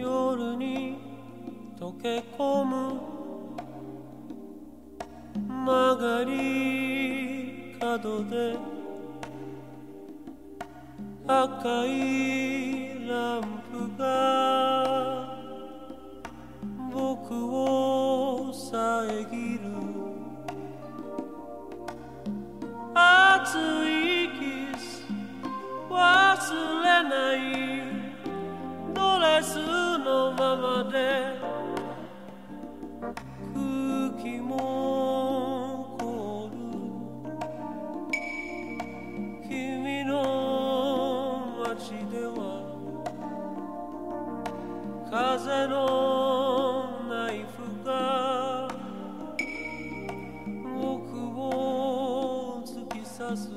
夜に溶け込む曲がり角で赤いランプが僕を遮る熱いキス忘れないドレスのままで空気も凍る。君の街では風のナイフが僕を突き刺す。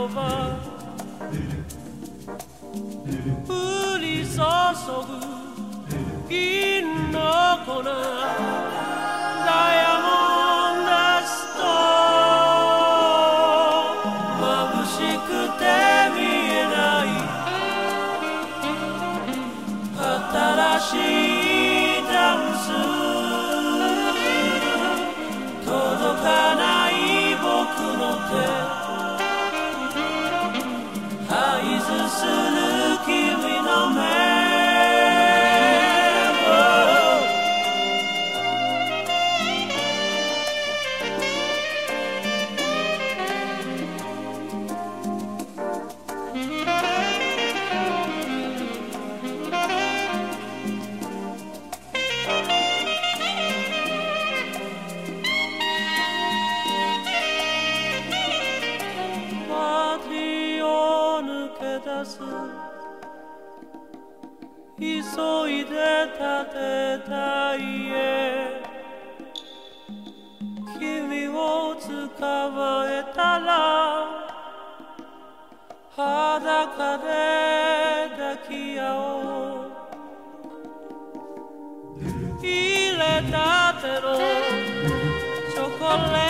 く広場降り注ぐ銀の粉。ダイヤモンドスト眩しくてけ出す。急いで建てた家。君を捕まえたら裸で抱き合おう。入れたてのチョコレート。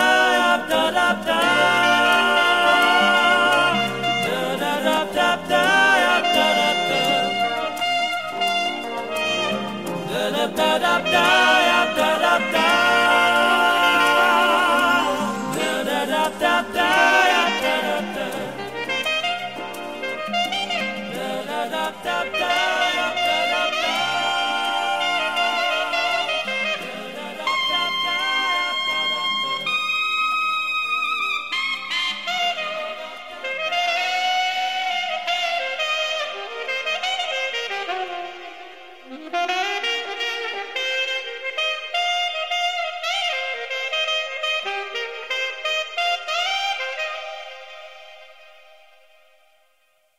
da da da.